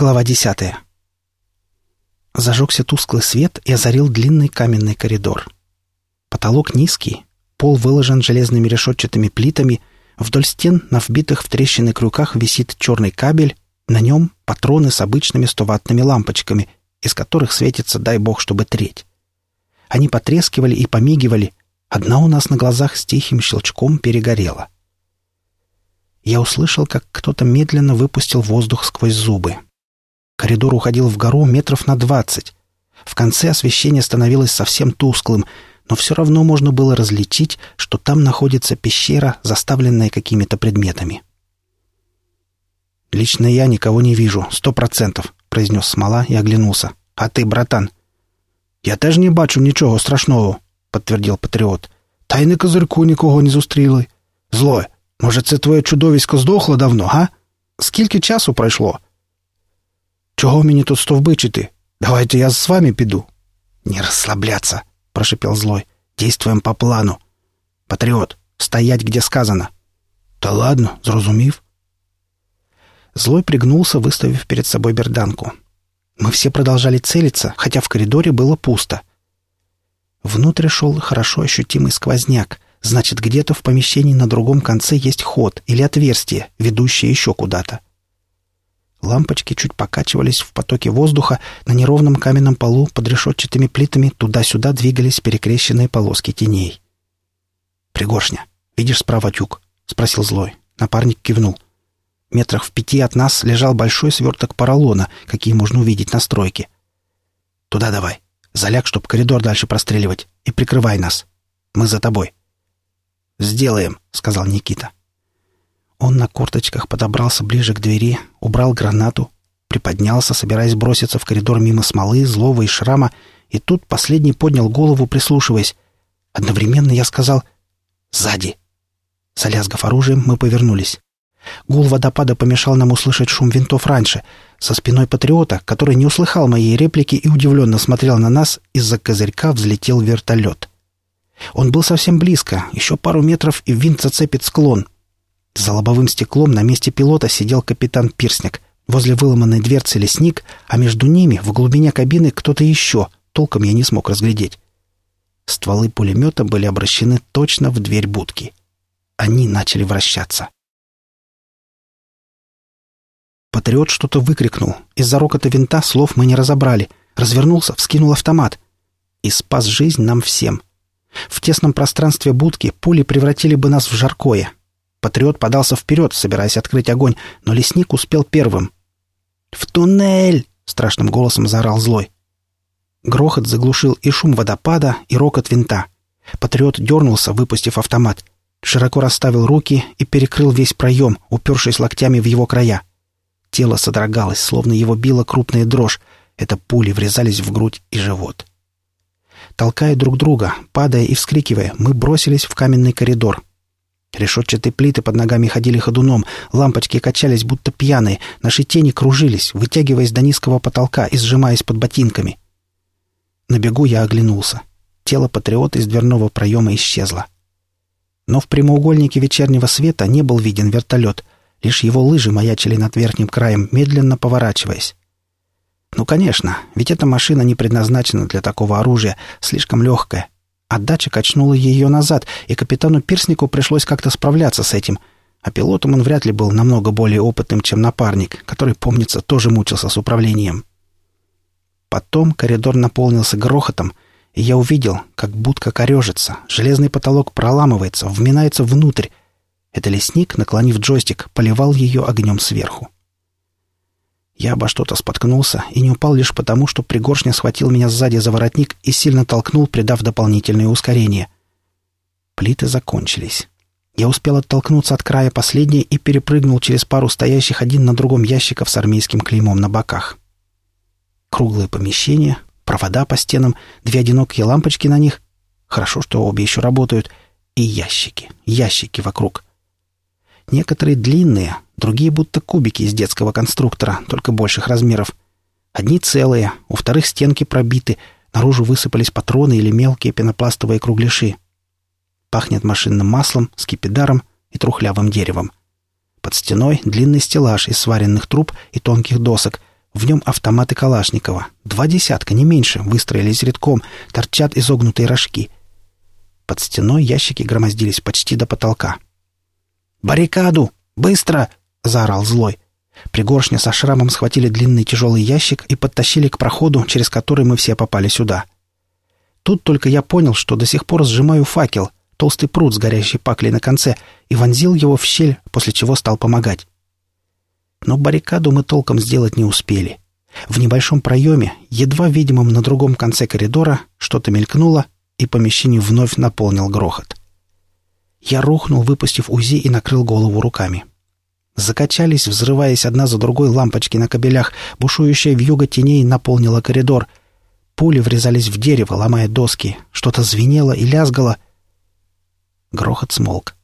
Глава десятая. Зажегся тусклый свет и озарил длинный каменный коридор. Потолок низкий, пол выложен железными решетчатыми плитами, вдоль стен на вбитых в трещины крюках висит черный кабель, на нем патроны с обычными стоватными лампочками, из которых светится, дай бог, чтобы треть. Они потрескивали и помигивали, одна у нас на глазах с тихим щелчком перегорела. Я услышал, как кто-то медленно выпустил воздух сквозь зубы. Коридор уходил в гору метров на двадцать. В конце освещение становилось совсем тусклым, но все равно можно было различить, что там находится пещера, заставленная какими-то предметами. «Лично я никого не вижу, сто процентов», — произнес Смола и оглянулся. «А ты, братан?» «Я теж не бачу нічого страшного», — подтвердил патріот. «Та й на козирку нікого не зустріли. Злое, може, це твоє чудовисько здохло давно, га? Скільки часу пройшло?» «Чого мені тут стовбичити? Давайте я с вами піду». «Не расслабляться», — прошипел злой. «Действуем по плану. Патриот, стоять, где сказано». «Да ладно, зрозумів». Злой пригнулся, выставив перед собой берданку. Мы все продолжали целиться, хотя в коридоре было пусто. Внутрь шел хорошо ощутимый сквозняк. Значит, где-то в помещении на другом конце есть ход или отверстие, ведущее еще куда-то. Лампочки чуть покачивались в потоке воздуха, на неровном каменном полу под решетчатыми плитами туда-сюда двигались перекрещенные полоски теней. «Пригоршня, видишь справа тюк?» — спросил злой. Напарник кивнул. Метрах в пяти от нас лежал большой сверток поролона, какие можно увидеть на стройке. «Туда давай. Заляг, чтоб коридор дальше простреливать, и прикрывай нас. Мы за тобой». «Сделаем», — сказал Никита. Он на корточках подобрался ближе к двери, убрал гранату, приподнялся, собираясь броситься в коридор мимо смолы, злого и шрама, и тут последний поднял голову, прислушиваясь. Одновременно я сказал «Сзади». Залязгав оружием, мы повернулись. Гул водопада помешал нам услышать шум винтов раньше. Со спиной патриота, который не услыхал моей реплики и удивленно смотрел на нас, из-за козырька взлетел вертолет. Он был совсем близко, еще пару метров, и винт зацепит склон. За лобовым стеклом на месте пилота сидел капитан Пирсник. Возле выломанной дверцы лесник, а между ними, в глубине кабины, кто-то еще. Толком я не смог разглядеть. Стволы пулемета были обращены точно в дверь будки. Они начали вращаться. Патриот что-то выкрикнул. Из-за рокота винта слов мы не разобрали. Развернулся, вскинул автомат. И спас жизнь нам всем. В тесном пространстве будки пули превратили бы нас в жаркое. Патриот подался вперед, собираясь открыть огонь, но лесник успел первым. «В туннель!» — страшным голосом заорал злой. Грохот заглушил и шум водопада, и рокот винта. Патриот дернулся, выпустив автомат. Широко расставил руки и перекрыл весь проем, упершись локтями в его края. Тело содрогалось, словно его била крупная дрожь. Это пули врезались в грудь и живот. Толкая друг друга, падая и вскрикивая, мы бросились в каменный коридор. Решетчатые плиты под ногами ходили ходуном, лампочки качались, будто пьяные, наши тени кружились, вытягиваясь до низкого потолка и сжимаясь под ботинками. На бегу я оглянулся. Тело патриота из дверного проема исчезло. Но в прямоугольнике вечернего света не был виден вертолет — Лишь его лыжи маячили над верхним краем, медленно поворачиваясь. Ну, конечно, ведь эта машина не предназначена для такого оружия, слишком легкая. Отдача качнула ее назад, и капитану Пирснику пришлось как-то справляться с этим. А пилотом он вряд ли был намного более опытным, чем напарник, который, помнится, тоже мучился с управлением. Потом коридор наполнился грохотом, и я увидел, как будка корежится, железный потолок проламывается, вминается внутрь, это лесник, наклонив джойстик, поливал ее огнем сверху. Я обо что-то споткнулся и не упал лишь потому, что пригоршня схватил меня сзади за воротник и сильно толкнул, придав дополнительное ускорение. Плиты закончились. Я успел оттолкнуться от края последней и перепрыгнул через пару стоящих один на другом ящиков с армейским клеймом на боках. Круглое помещение, провода по стенам, две одинокие лампочки на них. Хорошо, что обе еще работают. И ящики, ящики вокруг — Некоторые длинные, другие будто кубики из детского конструктора, только больших размеров. Одни целые, у вторых стенки пробиты, наружу высыпались патроны или мелкие пенопластовые кругляши. Пахнет машинным маслом, скипидаром и трухлявым деревом. Под стеной длинный стеллаж из сваренных труб и тонких досок. В нем автоматы Калашникова. Два десятка, не меньше, выстроились редком, торчат изогнутые рожки. Под стеной ящики громоздились почти до потолка. «Баррикаду! Быстро!» — заорал злой. Пригоршня со шрамом схватили длинный тяжелый ящик и подтащили к проходу, через который мы все попали сюда. Тут только я понял, что до сих пор сжимаю факел, толстый пруд с горящей паклей на конце, и вонзил его в щель, после чего стал помогать. Но баррикаду мы толком сделать не успели. В небольшом проеме, едва видимом на другом конце коридора, что-то мелькнуло, и помещение вновь наполнил грохот. Я рухнул, выпустив УЗИ и накрыл голову руками. Закачались, взрываясь одна за другой лампочки на кабелях, бушующая вьюга теней наполнила коридор. Пули врезались в дерево, ломая доски. Что-то звенело и лязгало. Грохот смолк.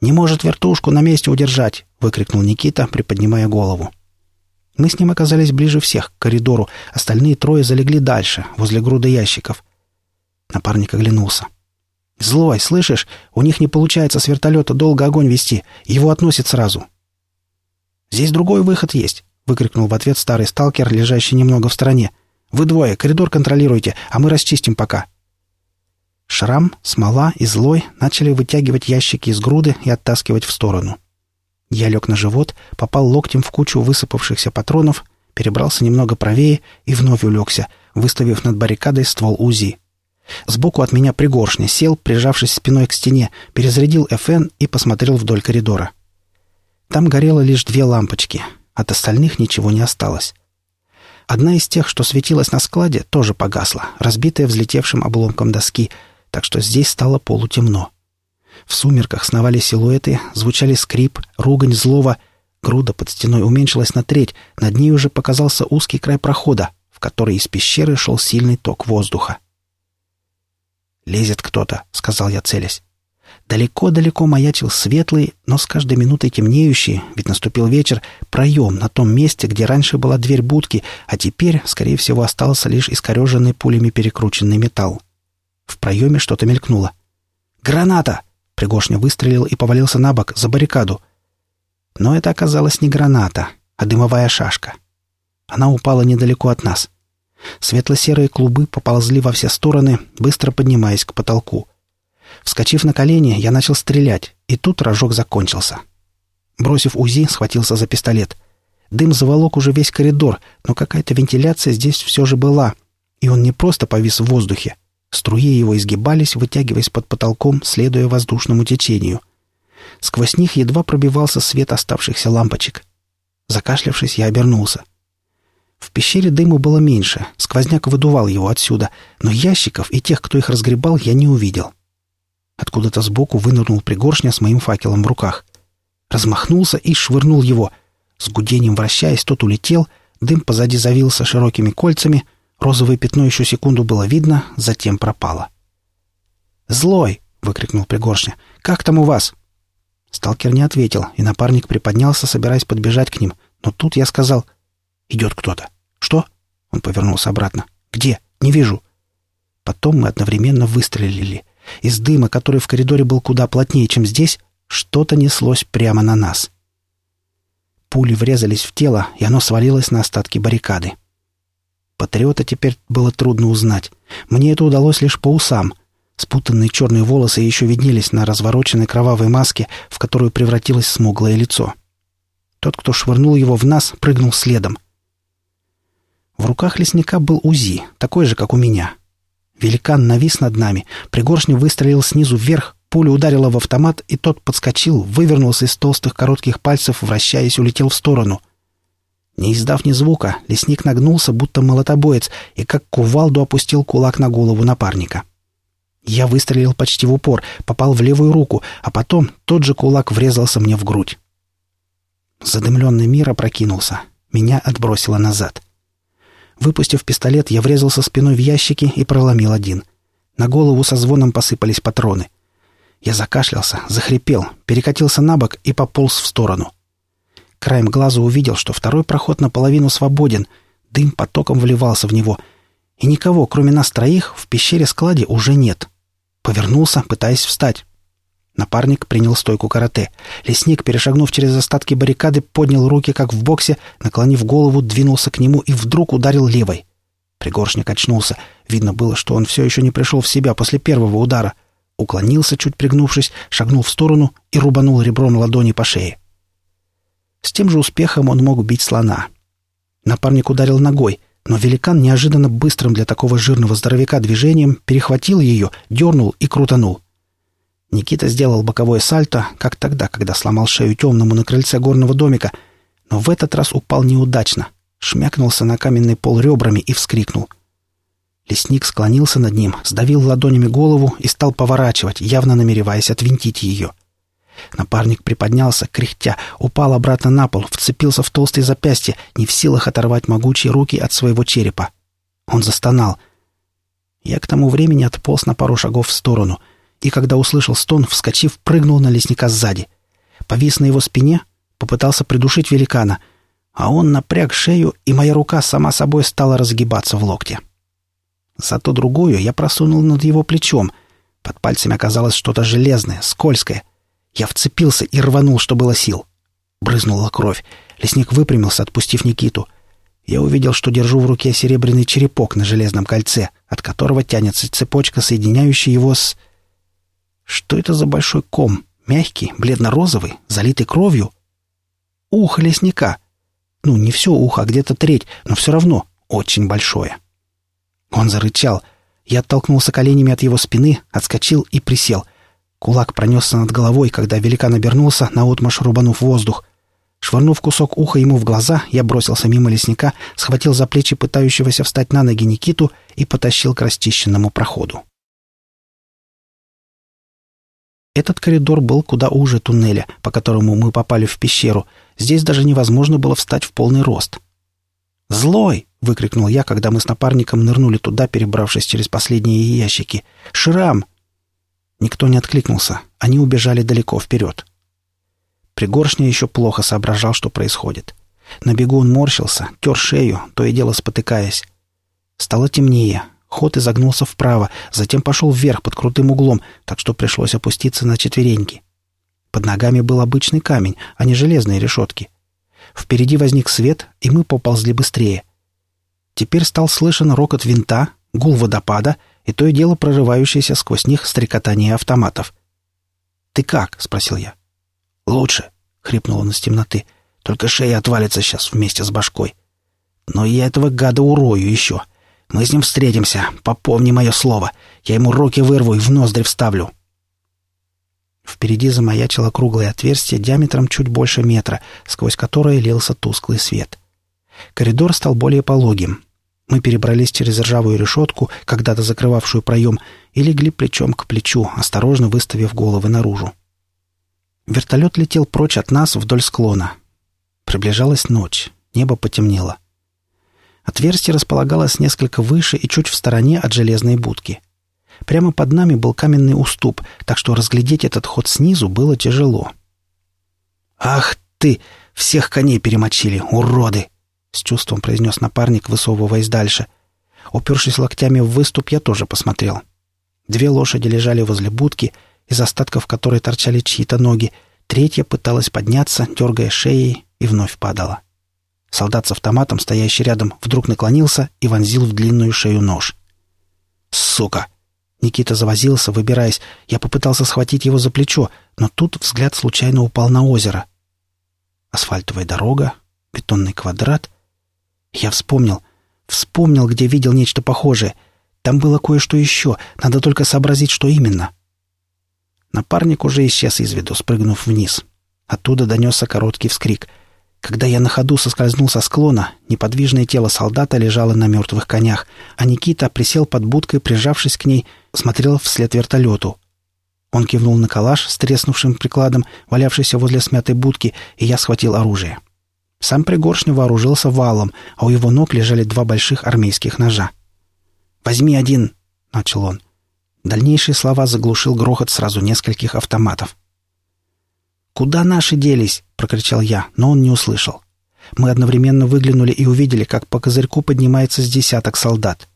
«Не может вертушку на месте удержать!» — выкрикнул Никита, приподнимая голову. Мы с ним оказались ближе всех к коридору, остальные трое залегли дальше, возле груды ящиков. Напарник оглянулся. «Злой, слышишь? У них не получается с вертолета долго огонь вести. Его относят сразу». «Здесь другой выход есть», — выкрикнул в ответ старый сталкер, лежащий немного в стороне. «Вы двое, коридор контролируйте, а мы расчистим пока». Шрам, смола и злой начали вытягивать ящики из груды и оттаскивать в сторону. Я лег на живот, попал локтем в кучу высыпавшихся патронов, перебрался немного правее и вновь улегся, выставив над баррикадой ствол УЗИ. Сбоку от меня пригоршня сел, прижавшись спиной к стене, перезарядил ФН и посмотрел вдоль коридора. Там горело лишь две лампочки, от остальных ничего не осталось. Одна из тех, что светилась на складе, тоже погасла, разбитая взлетевшим обломком доски — так что здесь стало полутемно. В сумерках сновали силуэты, звучали скрип, ругань злого. Груда под стеной уменьшилась на треть, над ней уже показался узкий край прохода, в который из пещеры шел сильный ток воздуха. «Лезет кто-то», — сказал я, целясь. Далеко-далеко маячил светлый, но с каждой минутой темнеющий, ведь наступил вечер, проем на том месте, где раньше была дверь будки, а теперь, скорее всего, остался лишь искореженный пулями перекрученный металл. В проеме что-то мелькнуло. «Граната!» Пригоршня выстрелил и повалился на бок, за баррикаду. Но это оказалось не граната, а дымовая шашка. Она упала недалеко от нас. Светло-серые клубы поползли во все стороны, быстро поднимаясь к потолку. Вскочив на колени, я начал стрелять, и тут рожок закончился. Бросив УЗИ, схватился за пистолет. Дым заволок уже весь коридор, но какая-то вентиляция здесь все же была, и он не просто повис в воздухе, Струи его изгибались, вытягиваясь под потолком, следуя воздушному течению. Сквозь них едва пробивался свет оставшихся лампочек. Закашлявшись, я обернулся. В пещере дыма было меньше, сквозняк выдувал его отсюда, но ящиков и тех, кто их разгребал, я не увидел. Откуда-то сбоку вынырнул пригоршня с моим факелом в руках. Размахнулся и швырнул его. С гудением вращаясь, тот улетел, дым позади завился широкими кольцами — Розовое пятно еще секунду было видно, затем пропало. «Злой!» — выкрикнул Пригоршня. «Как там у вас?» Сталкер не ответил, и напарник приподнялся, собираясь подбежать к ним. Но тут я сказал «Идет кто-то». Он повернулся обратно. «Где? Не вижу». Потом мы одновременно выстрелили. Из дыма, который в коридоре был куда плотнее, чем здесь, что-то неслось прямо на нас. Пули врезались в тело, и оно свалилось на остатки баррикады. Патриота теперь было трудно узнать. Мне это удалось лишь по усам. Спутанные черные волосы еще виднелись на развороченной кровавой маске, в которую превратилось смуглое лицо. Тот, кто швырнул его в нас, прыгнул следом. В руках лесника был УЗИ, такой же, как у меня. Великан навис над нами, пригоршня выстрелил снизу вверх, пуля ударила в автомат, и тот подскочил, вывернулся из толстых коротких пальцев, вращаясь, улетел в сторону — не издав ни звука, лесник нагнулся, будто молотобоец, и как кувалду опустил кулак на голову напарника. Я выстрелил почти в упор, попал в левую руку, а потом тот же кулак врезался мне в грудь. Задымленный мир опрокинулся. Меня отбросило назад. Выпустив пистолет, я врезался спиной в ящики и проломил один. На голову со звоном посыпались патроны. Я закашлялся, захрипел, перекатился на бок и пополз в сторону. Краем глаза увидел, что второй проход наполовину свободен, дым потоком вливался в него, и никого, кроме нас троих, в пещере-складе уже нет. Повернулся, пытаясь встать. Напарник принял стойку карате. Лесник, перешагнув через остатки баррикады, поднял руки, как в боксе, наклонив голову, двинулся к нему и вдруг ударил левой. Пригоршник очнулся. Видно было, что он все еще не пришел в себя после первого удара. Уклонился, чуть пригнувшись, шагнул в сторону и рубанул ребром ладони по шее. С тем же успехом он мог убить слона. Напарник ударил ногой, но великан неожиданно быстрым для такого жирного здоровяка движением перехватил ее, дернул и крутанул. Никита сделал боковое сальто, как тогда, когда сломал шею темному на крыльце горного домика, но в этот раз упал неудачно, шмякнулся на каменный пол ребрами и вскрикнул. Лесник склонился над ним, сдавил ладонями голову и стал поворачивать, явно намереваясь отвинтить ее. Напарник приподнялся, кряхтя, упал обратно на пол, вцепился в толстые запястья, не в силах оторвать могучие руки от своего черепа. Он застонал. Я к тому времени отполз на пару шагов в сторону — и, когда услышал стон, вскочив, прыгнул на лесника сзади. Повис на его спине, попытался придушить великана, а он напряг шею, и моя рука сама собой стала разгибаться в локте. Зато другую я просунул над его плечом. Под пальцами оказалось что-то железное, скользкое. Я вцепился и рванул, что было сил. Брызнула кровь. Лесник выпрямился, отпустив Никиту. Я увидел, что держу в руке серебряный черепок на железном кольце, от которого тянется цепочка, соединяющая его с... Что это за большой ком? Мягкий, бледно-розовый, залитый кровью? Ухо лесника. Ну, не все ухо, а где-то треть, но все равно очень большое. Он зарычал. Я оттолкнулся коленями от его спины, отскочил и присел. Кулак пронесся над головой, когда великан обернулся, наотмашь рубанув воздух. Швырнув кусок уха ему в глаза, я бросился мимо лесника, схватил за плечи пытающегося встать на ноги Никиту и потащил к расчищенному проходу. Этот коридор был куда уже туннеля, по которому мы попали в пещеру. Здесь даже невозможно было встать в полный рост. «Злой!» — выкрикнул я, когда мы с напарником нырнули туда, перебравшись через последние ящики. «Шрам!» Никто не откликнулся. Они убежали далеко вперед. Пригоршня еще плохо соображал, что происходит. На бегу он морщился, тер шею, то и дело спотыкаясь. Стало темнее, Ход изогнулся вправо, затем пошел вверх под крутым углом, так что пришлось опуститься на четвереньки. Под ногами был обычный камень, а не железные решетки. Впереди возник свет, и мы поползли быстрее. Теперь стал слышен рокот винта, гул водопада и то и дело прорывающееся сквозь них стрекотание автоматов. «Ты как?» — спросил я. «Лучше», — хрипнул он из темноты. «Только шея отвалится сейчас вместе с башкой. Но я этого гада урою еще. Мы с ним встретимся. Попомни мое слово. Я ему руки вырву и в ноздри вставлю». Впереди замаячило круглое отверстие диаметром чуть больше метра, сквозь которое лился тусклый свет. Коридор стал более пологим. Мы перебрались через ржавую решетку, когда-то закрывавшую проем, и легли плечом к плечу, осторожно выставив головы наружу. Вертолет летел прочь от нас вдоль склона. Приближалась ночь, небо потемнело. Отверстие располагалось несколько выше и чуть в стороне от железной будки. Прямо под нами был каменный уступ, так что разглядеть этот ход снизу было тяжело. «Ах ты! Всех коней перемочили, уроды!» — с чувством произнес напарник, высовываясь дальше. Упершись локтями в выступ, я тоже посмотрел. Две лошади лежали возле будки, из остатков которой торчали чьи-то ноги. Третья пыталась подняться, дергая шеей, и вновь падала. — Солдат с автоматом, стоящий рядом, вдруг наклонился и вонзил в длинную шею нож. «Сука!» Никита завозился, выбираясь. Я попытался схватить его за плечо, но тут взгляд случайно упал на озеро. Асфальтовая дорога, бетонный квадрат. Я вспомнил. Вспомнил, где видел нечто похожее. Там было кое-что еще. Надо только сообразить, что именно. Напарник уже исчез из виду, спрыгнув вниз. Оттуда донесся короткий вскрик — когда я на ходу соскользнул со склона, неподвижное тело солдата лежало на мертвых конях, а Никита присел под будкой, прижавшись к ней, смотрел вслед вертолету. Он кивнул на калаш с треснувшим прикладом, валявшийся возле смятой будки, и я схватил оружие. Сам Пригоршня вооружился валом, а у его ног лежали два больших армейских ножа. «Возьми один!» — начал он. Дальнейшие слова заглушил грохот сразу нескольких автоматов. «Куда наши делись?» — прокричал я, но он не услышал. Мы одновременно выглянули и увидели, как по козырьку поднимается с десяток солдат.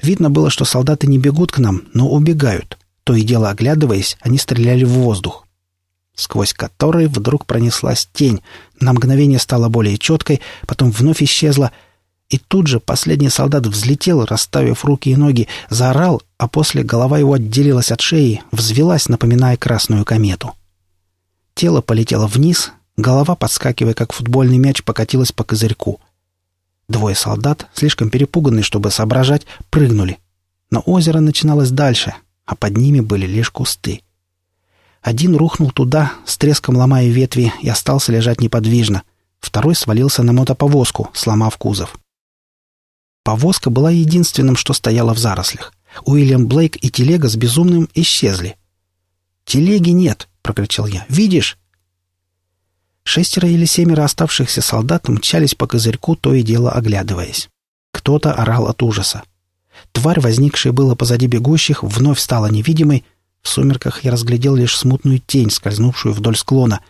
Видно было, что солдаты не бегут к нам, но убегают. То и дело оглядываясь, они стреляли в воздух, сквозь который вдруг пронеслась тень, на мгновение стала более четкой, потом вновь исчезла, и тут же последний солдат взлетел, расставив руки и ноги, заорал, а после голова его отделилась от шеи, взвелась, напоминая красную комету. Тело полетело вниз, голова, подскакивая как футбольный мяч, покатилась по козырьку. Двое солдат, слишком перепуганные, чтобы соображать, прыгнули. Но озеро начиналось дальше, а под ними были лишь кусты. Один рухнул туда, с треском ломая ветви, и остался лежать неподвижно. Второй свалился на мотоповозку, сломав кузов. Повозка была единственным, что стояло в зарослях. Уильям Блейк и телега с безумным исчезли. «Телеги нет!» — прокричал я. «Видишь?» Шестеро или семеро оставшихся солдат мчались по козырьку, то и дело оглядываясь. Кто-то орал от ужаса. Тварь, возникшая было позади бегущих, вновь стала невидимой. В сумерках я разглядел лишь смутную тень, скользнувшую вдоль склона.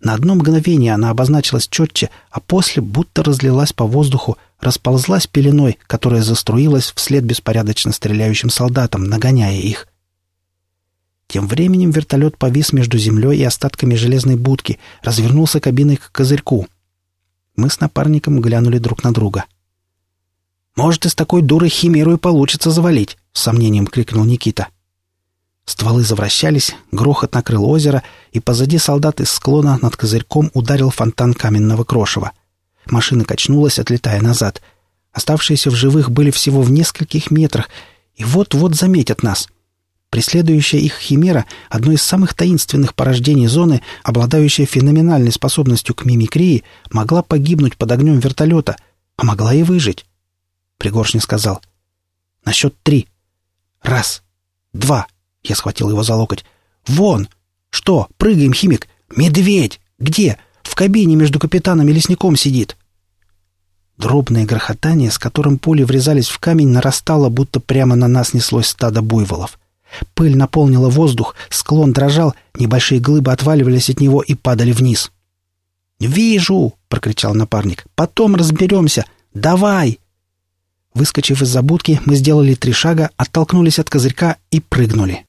На одно мгновение она обозначилась четче, а после будто разлилась по воздуху, расползлась пеленой, которая заструилась вслед беспорядочно стреляющим солдатам, нагоняя их. Тем временем вертолет повис между землей и остатками железной будки, развернулся кабиной к козырьку. Мы с напарником глянули друг на друга. «Может, из такой дуры химеру и получится завалить!» — с сомнением крикнул Никита. Стволы завращались, грохот накрыл озеро, и позади солдат из склона над козырьком ударил фонтан каменного крошева. Машина качнулась, отлетая назад. Оставшиеся в живых были всего в нескольких метрах, и вот-вот заметят нас. Преследующая их химера — одно из самых таинственных порождений зоны, обладающая феноменальной способностью к мимикрии, могла погибнуть под огнем вертолета, а могла и выжить. Пригоршня сказал. «На счет три. Раз. Два». Я схватил его за локоть. «Вон! Что? Прыгаем, химик! Медведь! Где? В кабине между капитаном и лесником сидит!» Дробное грохотание, с которым пули врезались в камень, нарастало, будто прямо на нас неслось стадо буйволов. Пыль наполнила воздух, склон дрожал, небольшие глыбы отваливались от него и падали вниз. «Вижу!» — прокричал напарник. «Потом разберемся! Давай!» Выскочив из забудки, мы сделали три шага, оттолкнулись от козырька и прыгнули.